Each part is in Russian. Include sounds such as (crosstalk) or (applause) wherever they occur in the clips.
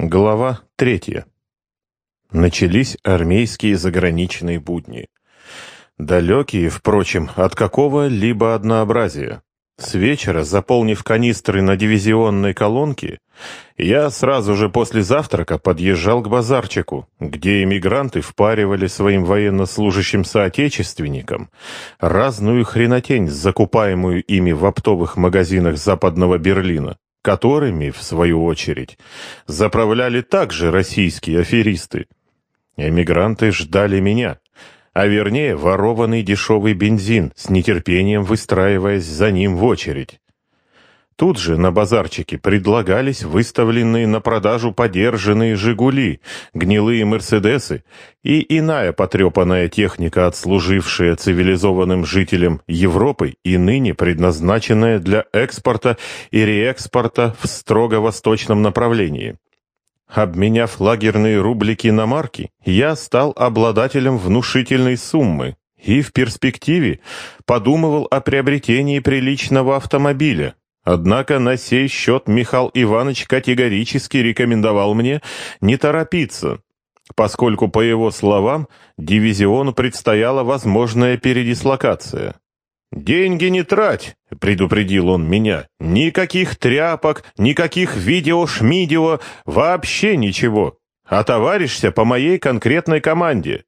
Глава третья. Начались армейские заграничные будни. Далекие, впрочем, от какого-либо однообразия. С вечера, заполнив канистры на дивизионной колонке, я сразу же после завтрака подъезжал к базарчику, где эмигранты впаривали своим военнослужащим соотечественникам разную хренотень, закупаемую ими в оптовых магазинах западного Берлина которыми, в свою очередь, заправляли также российские аферисты. Эмигранты ждали меня, а вернее ворованный дешевый бензин, с нетерпением выстраиваясь за ним в очередь. Тут же на базарчике предлагались выставленные на продажу подержанные «Жигули», гнилые «Мерседесы» и иная потрепанная техника, отслужившая цивилизованным жителям Европы и ныне предназначенная для экспорта и реэкспорта в строго восточном направлении. Обменяв лагерные рублики на марки, я стал обладателем внушительной суммы и в перспективе подумывал о приобретении приличного автомобиля, Однако на сей счет Михаил Иванович категорически рекомендовал мне не торопиться, поскольку, по его словам, дивизиону предстояла возможная передислокация. «Деньги не трать», — предупредил он меня. «Никаких тряпок, никаких видео-шмидео, вообще ничего. Отоваришься по моей конкретной команде».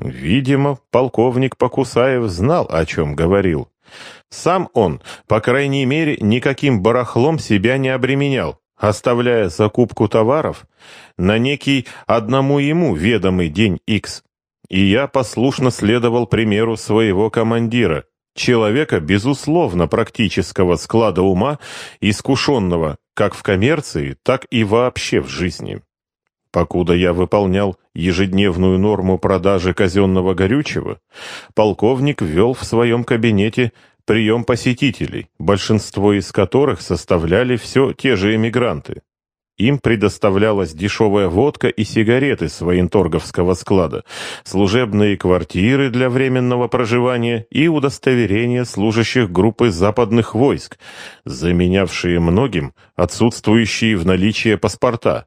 Видимо, полковник Покусаев знал, о чем говорил. Сам он, по крайней мере, никаким барахлом себя не обременял, оставляя закупку товаров на некий одному ему ведомый день X. И я послушно следовал примеру своего командира, человека, безусловно, практического склада ума, искушенного как в коммерции, так и вообще в жизни. Покуда я выполнял ежедневную норму продажи казенного горючего, полковник ввел в своем кабинете прием посетителей, большинство из которых составляли все те же эмигранты. Им предоставлялась дешевая водка и сигареты с военторговского склада, служебные квартиры для временного проживания и удостоверения служащих группы западных войск, заменявшие многим отсутствующие в наличии паспорта.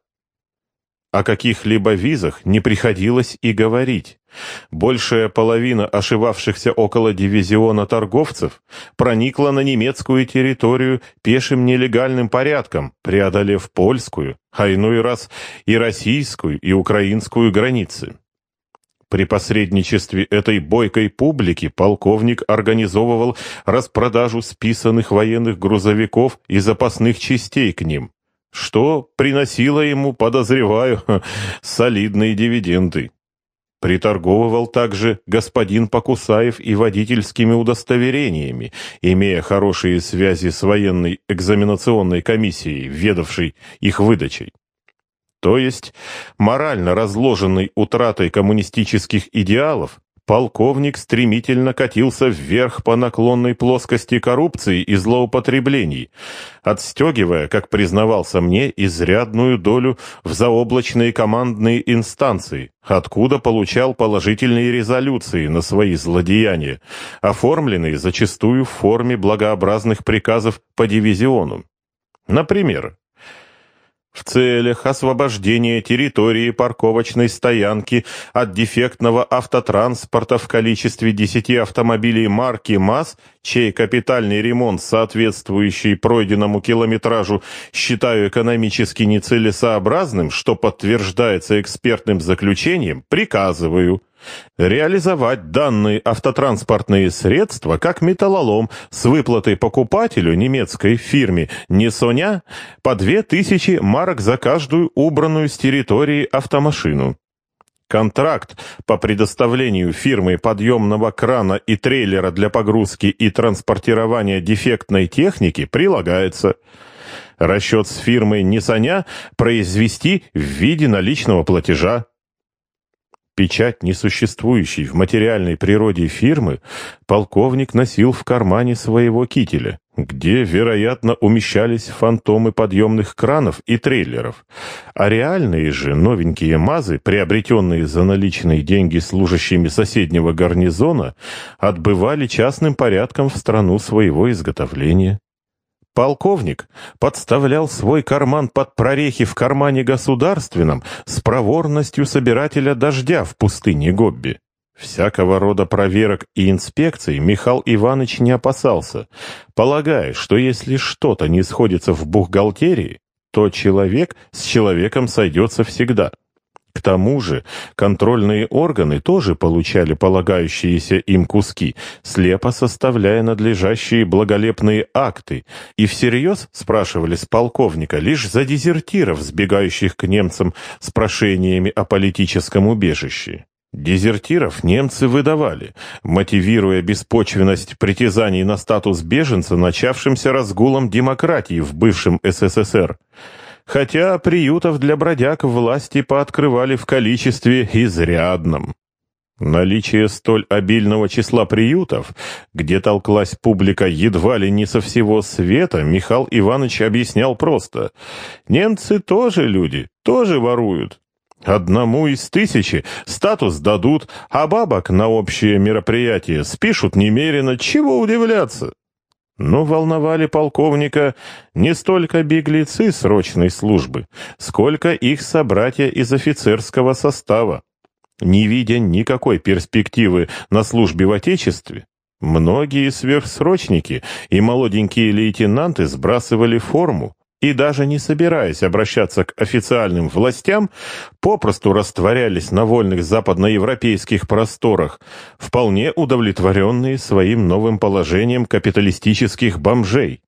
О каких-либо визах не приходилось и говорить. Большая половина ошивавшихся около дивизиона торговцев проникла на немецкую территорию пешим нелегальным порядком, преодолев польскую, а иной раз и российскую и украинскую границы. При посредничестве этой бойкой публики полковник организовывал распродажу списанных военных грузовиков и запасных частей к ним, что приносило ему, подозреваю, (laughs) солидные дивиденды. Приторговывал также господин Покусаев и водительскими удостоверениями, имея хорошие связи с военной экзаменационной комиссией, ведавшей их выдачей. То есть, морально разложенной утратой коммунистических идеалов, полковник стремительно катился вверх по наклонной плоскости коррупции и злоупотреблений, отстегивая, как признавался мне, изрядную долю в заоблачные командные инстанции, откуда получал положительные резолюции на свои злодеяния, оформленные зачастую в форме благообразных приказов по дивизиону. Например, в целях освобождения территории парковочной стоянки от дефектного автотранспорта в количестве 10 автомобилей марки МАЗ, чей капитальный ремонт, соответствующий пройденному километражу, считаю экономически нецелесообразным, что подтверждается экспертным заключением, приказываю – реализовать данные автотранспортные средства как металлолом с выплатой покупателю немецкой фирме «Несоня» по 2000 марок за каждую убранную с территории автомашину. Контракт по предоставлению фирмы подъемного крана и трейлера для погрузки и транспортирования дефектной техники прилагается. Расчет с фирмой «Несоня» произвести в виде наличного платежа. Печать несуществующей в материальной природе фирмы полковник носил в кармане своего кителя, где, вероятно, умещались фантомы подъемных кранов и трейлеров, а реальные же новенькие МАЗы, приобретенные за наличные деньги служащими соседнего гарнизона, отбывали частным порядком в страну своего изготовления. Полковник подставлял свой карман под прорехи в кармане государственном с проворностью собирателя дождя в пустыне Гобби. Всякого рода проверок и инспекций Михаил Иванович не опасался, полагая, что если что-то не сходится в бухгалтерии, то человек с человеком сойдется всегда. К тому же контрольные органы тоже получали полагающиеся им куски, слепо составляя надлежащие благолепные акты, и всерьез спрашивали с полковника лишь за дезертиров, сбегающих к немцам с прошениями о политическом убежище. Дезертиров немцы выдавали, мотивируя беспочвенность притязаний на статус беженца начавшимся разгулом демократии в бывшем СССР – хотя приютов для бродяг власти пооткрывали в количестве изрядном. Наличие столь обильного числа приютов, где толклась публика едва ли не со всего света, Михаил Иванович объяснял просто. Немцы тоже люди, тоже воруют. Одному из тысячи статус дадут, а бабок на общее мероприятие спишут немерено, чего удивляться. Но волновали полковника не столько беглецы срочной службы, сколько их собратья из офицерского состава. Не видя никакой перспективы на службе в Отечестве, многие сверхсрочники и молоденькие лейтенанты сбрасывали форму, и даже не собираясь обращаться к официальным властям, попросту растворялись на вольных западноевропейских просторах, вполне удовлетворенные своим новым положением капиталистических бомжей.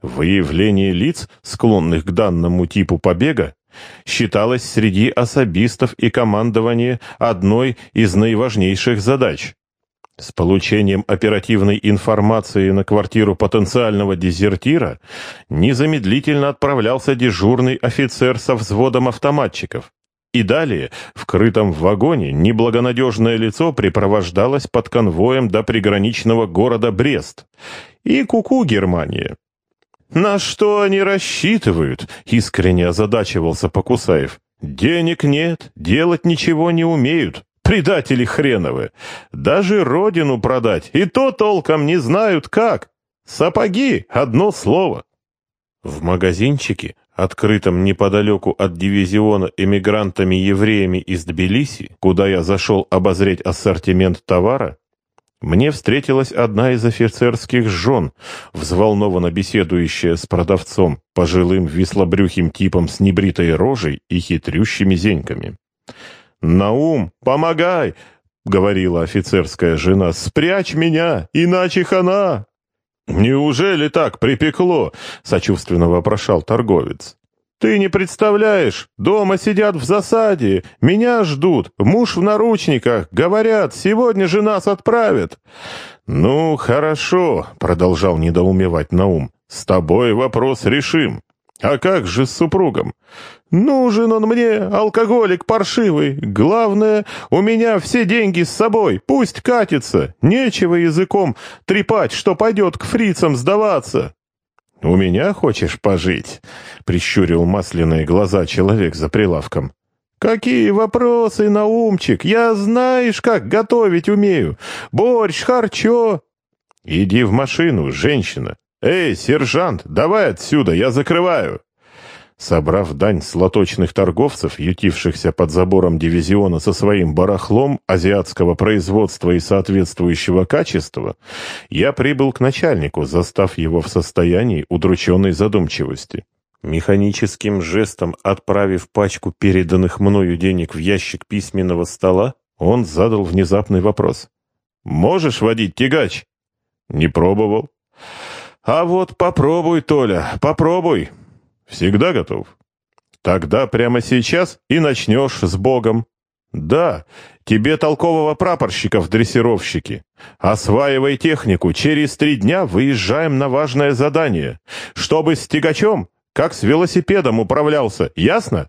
Выявление лиц, склонных к данному типу побега, считалось среди особистов и командования одной из наиважнейших задач. С получением оперативной информации на квартиру потенциального дезертира незамедлительно отправлялся дежурный офицер со взводом автоматчиков. И далее, в крытом вагоне, неблагонадежное лицо припровождалось под конвоем до приграничного города Брест. И куку -ку, Германия. «На что они рассчитывают?» — искренне озадачивался Покусаев. «Денег нет, делать ничего не умеют. Предатели хреновы! Даже родину продать, и то толком не знают как. Сапоги — одно слово. В магазинчике, открытом неподалеку от дивизиона эмигрантами-евреями из Тбилиси, куда я зашел обозреть ассортимент товара, мне встретилась одна из офицерских жен, взволнованно беседующая с продавцом, пожилым веслобрюхим типом с небритой рожей и хитрющими зеньками. «Наум, помогай!» — говорила офицерская жена. «Спрячь меня, иначе хана!» «Неужели так припекло?» — сочувственно вопрошал торговец. «Ты не представляешь, дома сидят в засаде, меня ждут, муж в наручниках, говорят, сегодня же нас отправят». «Ну, хорошо», — продолжал недоумевать Наум, — «с тобой вопрос решим. А как же с супругом? Нужен он мне, алкоголик паршивый. Главное, у меня все деньги с собой, пусть катится. Нечего языком трепать, что пойдет к фрицам сдаваться. «У меня хочешь пожить?» — прищурил масляные глаза человек за прилавком. «Какие вопросы, Наумчик? Я знаешь, как готовить умею. Борщ, харчо». «Иди в машину, женщина. Эй, сержант, давай отсюда, я закрываю». Собрав дань с торговцев, ютившихся под забором дивизиона со своим барахлом азиатского производства и соответствующего качества, я прибыл к начальнику, застав его в состоянии удрученной задумчивости. Механическим жестом отправив пачку переданных мною денег в ящик письменного стола, он задал внезапный вопрос. «Можешь водить тягач?» «Не пробовал». «А вот попробуй, Толя, попробуй!» Всегда готов? Тогда прямо сейчас и начнешь с Богом. Да, тебе толкового прапорщика в дрессировщике. Осваивай технику, через три дня выезжаем на важное задание. Чтобы с тягачом, как с велосипедом управлялся, ясно?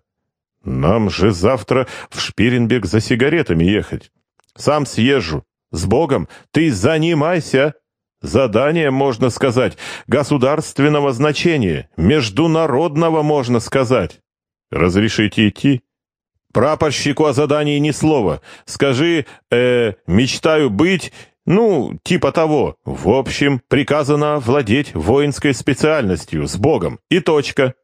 Нам же завтра в Шпиренбек за сигаретами ехать. Сам съезжу. С Богом, ты занимайся. Задание, можно сказать, государственного значения, международного, можно сказать. Разрешите идти? Прапорщику о задании ни слова. Скажи, э, мечтаю быть, Ну, типа того. В общем, приказано владеть воинской специальностью с Богом. И точка.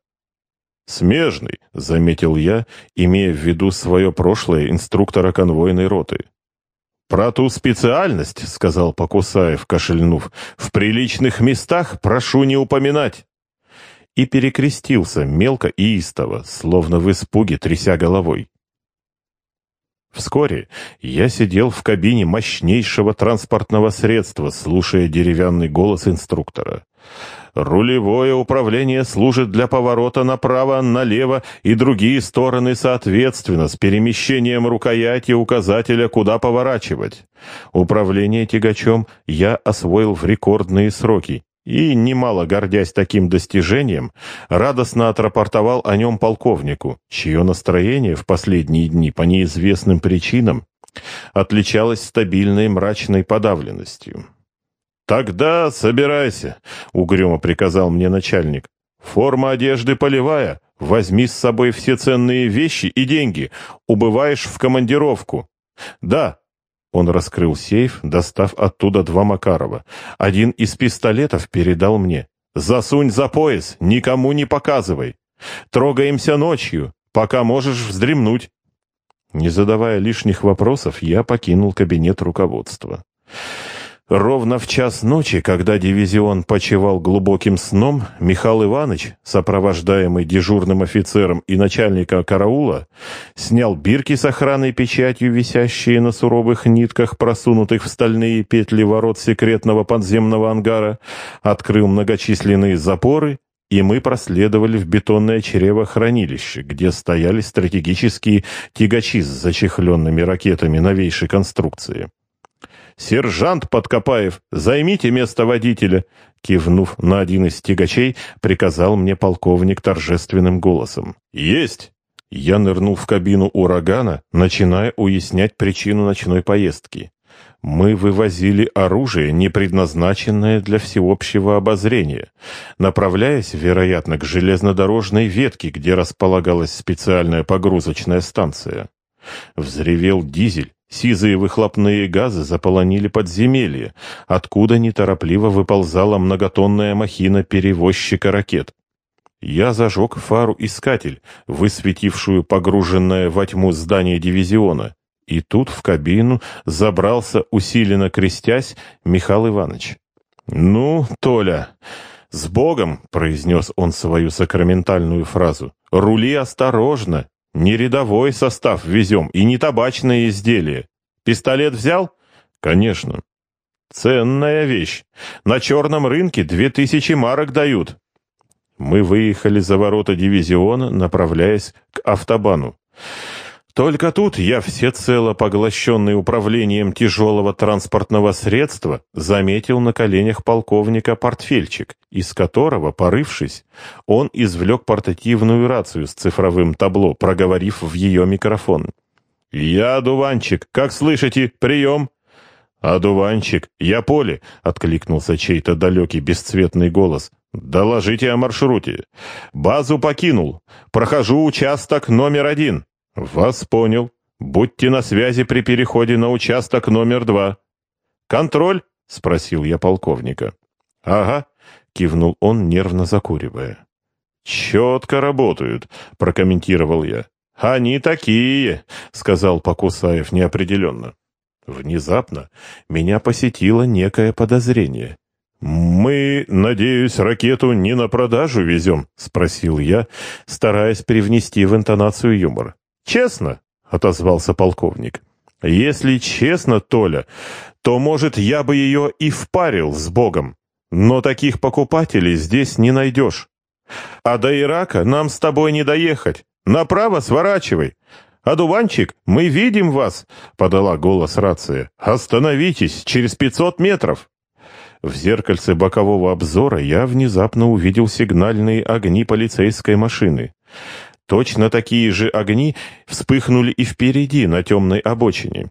«Смежный», — заметил я, имея в виду свое прошлое инструктора конвойной роты. «Про ту специальность», — сказал Покусаев, кашельнув, — «в приличных местах прошу не упоминать». И перекрестился мелко и истово, словно в испуге, тряся головой. Вскоре я сидел в кабине мощнейшего транспортного средства, слушая деревянный голос инструктора. Рулевое управление служит для поворота направо, налево и другие стороны соответственно, с перемещением рукояти указателя, куда поворачивать. Управление тягачом я освоил в рекордные сроки и, немало гордясь таким достижением, радостно отрапортовал о нем полковнику, чье настроение в последние дни по неизвестным причинам отличалось стабильной мрачной подавленностью. «Тогда собирайся», — угрюмо приказал мне начальник. «Форма одежды полевая, возьми с собой все ценные вещи и деньги, убываешь в командировку». «Да», он раскрыл сейф, достав оттуда два Макарова. Один из пистолетов передал мне. «Засунь за пояс, никому не показывай. Трогаемся ночью, пока можешь вздремнуть». Не задавая лишних вопросов, я покинул кабинет руководства. Ровно в час ночи, когда дивизион почевал глубоким сном, Михаил Иванович, сопровождаемый дежурным офицером и начальника караула, снял бирки с охранной печатью, висящие на суровых нитках, просунутых в стальные петли ворот секретного подземного ангара, открыл многочисленные запоры, и мы проследовали в бетонное чрево-хранилище, где стояли стратегические тягачи с зачехленными ракетами новейшей конструкции. «Сержант Подкопаев, займите место водителя!» Кивнув на один из тягачей, приказал мне полковник торжественным голосом. «Есть!» Я нырнул в кабину урагана, начиная уяснять причину ночной поездки. Мы вывозили оружие, не предназначенное для всеобщего обозрения, направляясь, вероятно, к железнодорожной ветке, где располагалась специальная погрузочная станция. Взревел дизель, Сизые выхлопные газы заполонили подземелье, откуда неторопливо выползала многотонная махина перевозчика ракет. Я зажег фару-искатель, высветившую погруженное во тьму здание дивизиона, и тут в кабину забрался, усиленно крестясь, Михаил Иванович. «Ну, Толя, с Богом!» — произнес он свою сакраментальную фразу. «Рули осторожно, не рядовой состав везем и не табачные изделия. Пистолет взял? Конечно. Ценная вещь. На черном рынке две тысячи марок дают. Мы выехали за ворота дивизиона, направляясь к автобану. Только тут я, всецело поглощенный управлением тяжелого транспортного средства, заметил на коленях полковника портфельчик, из которого, порывшись, он извлек портативную рацию с цифровым табло, проговорив в ее микрофон. «Я Дуванчик, как слышите, прием!» «Одуванчик, я Поле!» — откликнулся чей-то далекий бесцветный голос. «Доложите о маршруте. Базу покинул. Прохожу участок номер один». «Вас понял. Будьте на связи при переходе на участок номер два». «Контроль?» — спросил я полковника. «Ага», — кивнул он, нервно закуривая. «Четко работают», — прокомментировал я. «Они такие», — сказал Покусаев неопределенно. Внезапно меня посетило некое подозрение. «Мы, надеюсь, ракету не на продажу везем?» — спросил я, стараясь привнести в интонацию юмор. «Честно», — отозвался полковник. «Если честно, Толя, то, может, я бы ее и впарил с Богом. Но таких покупателей здесь не найдешь. А до Ирака нам с тобой не доехать. Направо сворачивай. «Адуванчик, мы видим вас!» — подала голос рация. «Остановитесь! Через пятьсот метров!» В зеркальце бокового обзора я внезапно увидел сигнальные огни полицейской машины. Точно такие же огни вспыхнули и впереди, на темной обочине.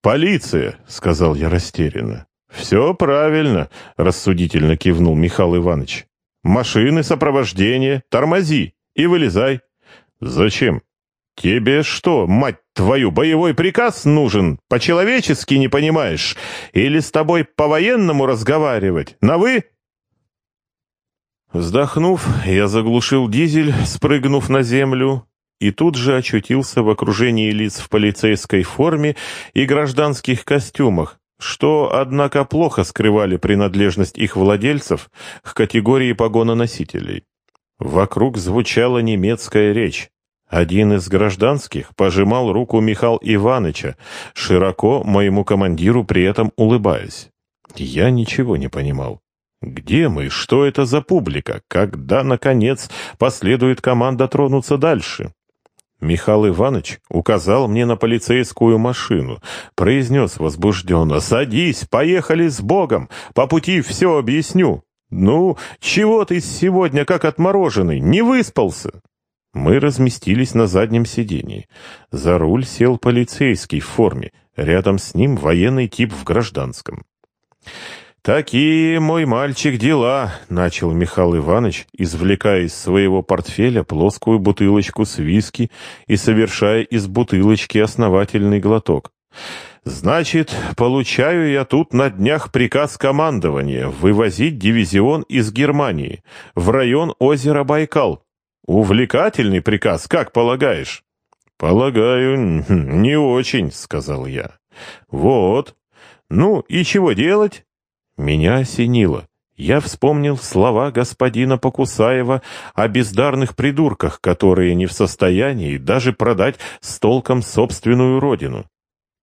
«Полиция!» — сказал я растерянно. «Все правильно», — рассудительно кивнул Михаил Иванович. «Машины, сопровождение, тормози и вылезай». «Зачем?» «Тебе что, мать твою, боевой приказ нужен? По-человечески не понимаешь? Или с тобой по-военному разговаривать? На «вы»?» Вздохнув, я заглушил дизель, спрыгнув на землю, и тут же очутился в окружении лиц в полицейской форме и гражданских костюмах, что, однако, плохо скрывали принадлежность их владельцев к категории погононосителей. Вокруг звучала немецкая речь. Один из гражданских пожимал руку Михаила Ивановича, широко моему командиру при этом улыбаясь. Я ничего не понимал. Где мы? Что это за публика? Когда, наконец, последует команда тронуться дальше? Михаил Иванович указал мне на полицейскую машину, произнес возбужденно «Садись, поехали с Богом, по пути все объясню». «Ну, чего ты сегодня как отмороженный, не выспался?» Мы разместились на заднем сидении. За руль сел полицейский в форме, рядом с ним военный тип в гражданском. «Такие, мой мальчик, дела», — начал Михаил Иванович, извлекая из своего портфеля плоскую бутылочку с виски и совершая из бутылочки основательный глоток. «Значит, получаю я тут на днях приказ командования вывозить дивизион из Германии в район озера Байкал. Увлекательный приказ, как полагаешь?» «Полагаю, не очень», — сказал я. «Вот. Ну и чего делать?» Меня осенило. Я вспомнил слова господина Покусаева о бездарных придурках, которые не в состоянии даже продать с толком собственную родину.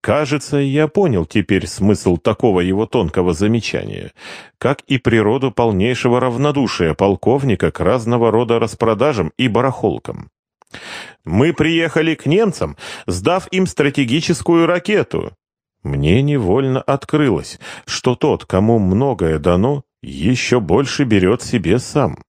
Кажется, я понял теперь смысл такого его тонкого замечания, как и природу полнейшего равнодушия полковника к разного рода распродажам и барахолкам. Мы приехали к немцам, сдав им стратегическую ракету. Мне невольно открылось, что тот, кому многое дано, еще больше берет себе сам.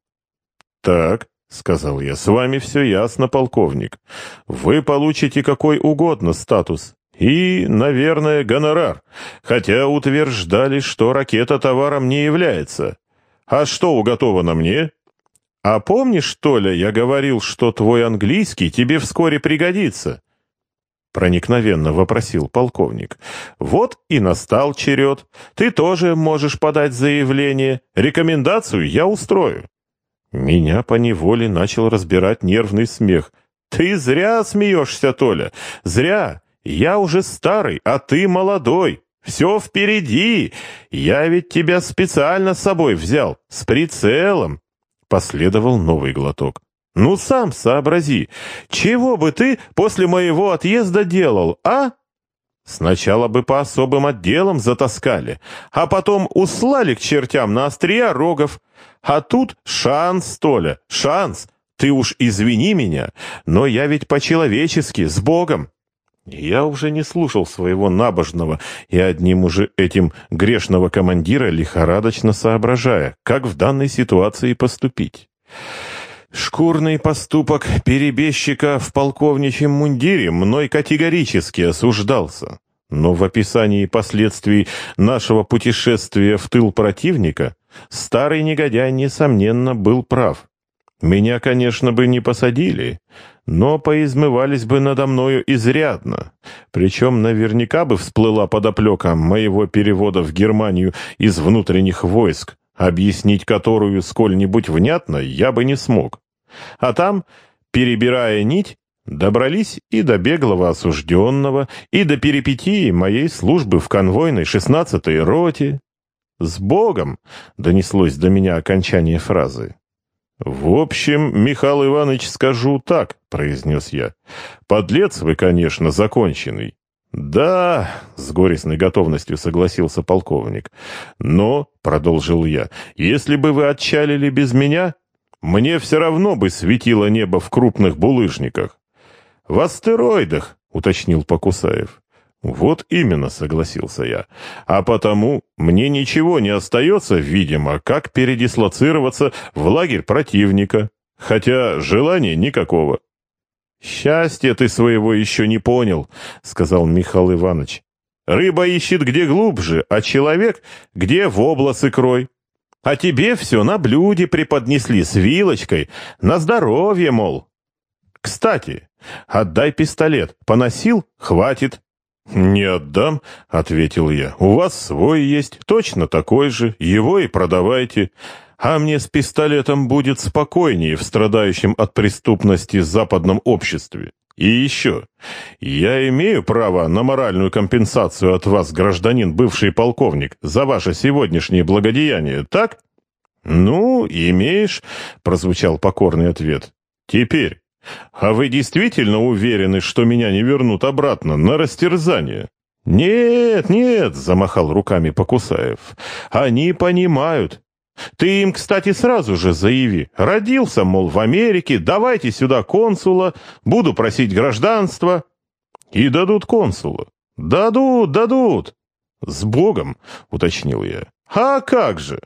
«Так», — сказал я, — «с вами все ясно, полковник. Вы получите какой угодно статус. И, наверное, гонорар, хотя утверждали, что ракета товаром не является. А что уготовано мне?» «А помнишь, что ли, я говорил, что твой английский тебе вскоре пригодится?» — проникновенно вопросил полковник. «Вот и настал черед. Ты тоже можешь подать заявление. Рекомендацию я устрою». Меня поневоле начал разбирать нервный смех. «Ты зря смеешься, Толя. Зря. Я уже старый, а ты молодой. Все впереди. Я ведь тебя специально с собой взял. С прицелом». Последовал новый глоток. Ну, сам сообрази, чего бы ты после моего отъезда делал, а? Сначала бы по особым отделам затаскали, а потом услали к чертям на острия рогов. А тут шанс, Толя, шанс. Ты уж извини меня, но я ведь по-человечески, с Богом. Я уже не слушал своего набожного и одним уже этим грешного командира лихорадочно соображая, как в данной ситуации поступить. Шкурный поступок перебежчика в полковничьем мундире мной категорически осуждался. Но в описании последствий нашего путешествия в тыл противника старый негодяй, несомненно, был прав. Меня, конечно, бы не посадили, но поизмывались бы надо мною изрядно. Причем наверняка бы всплыла подоплека моего перевода в Германию из внутренних войск, объяснить которую сколь-нибудь внятно я бы не смог. А там, перебирая нить, добрались и до беглого осужденного, и до перипетии моей службы в конвойной шестнадцатой роте. «С Богом!» — донеслось до меня окончание фразы. «В общем, Михаил Иванович, скажу так», — произнес я. «Подлец вы, конечно, законченный. «Да», — с горестной готовностью согласился полковник. «Но», — продолжил я, — «если бы вы отчалили без меня, мне все равно бы светило небо в крупных булыжниках». «В астероидах», — уточнил Покусаев. «Вот именно», — согласился я. «А потому мне ничего не остается, видимо, как передислоцироваться в лагерь противника. Хотя желания никакого». «Счастья ты своего еще не понял», — сказал Михаил Иванович. «Рыба ищет где глубже, а человек где в обласы крой. А тебе все на блюде преподнесли с вилочкой, на здоровье, мол». Кстати, отдай пистолет. Поносил? Хватит. «Не отдам», — ответил я. «У вас свой есть, точно такой же. Его и продавайте. А мне с пистолетом будет спокойнее в страдающем от преступности западном обществе. И еще, я имею право на моральную компенсацию от вас, гражданин, бывший полковник, за ваше сегодняшнее благодеяние, так?» «Ну, имеешь», — прозвучал покорный ответ. «Теперь, а вы действительно уверены, что меня не вернут обратно на растерзание?» «Нет, нет», — замахал руками Покусаев, — «они понимают. Ты им, кстати, сразу же заяви. Родился, мол, в Америке, давайте сюда консула, буду просить гражданства». И дадут консула. «Дадут, дадут». «С Богом», — уточнил я. «А как же?»